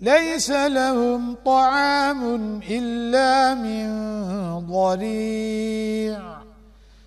ليس لهم طعام إلا من ضريع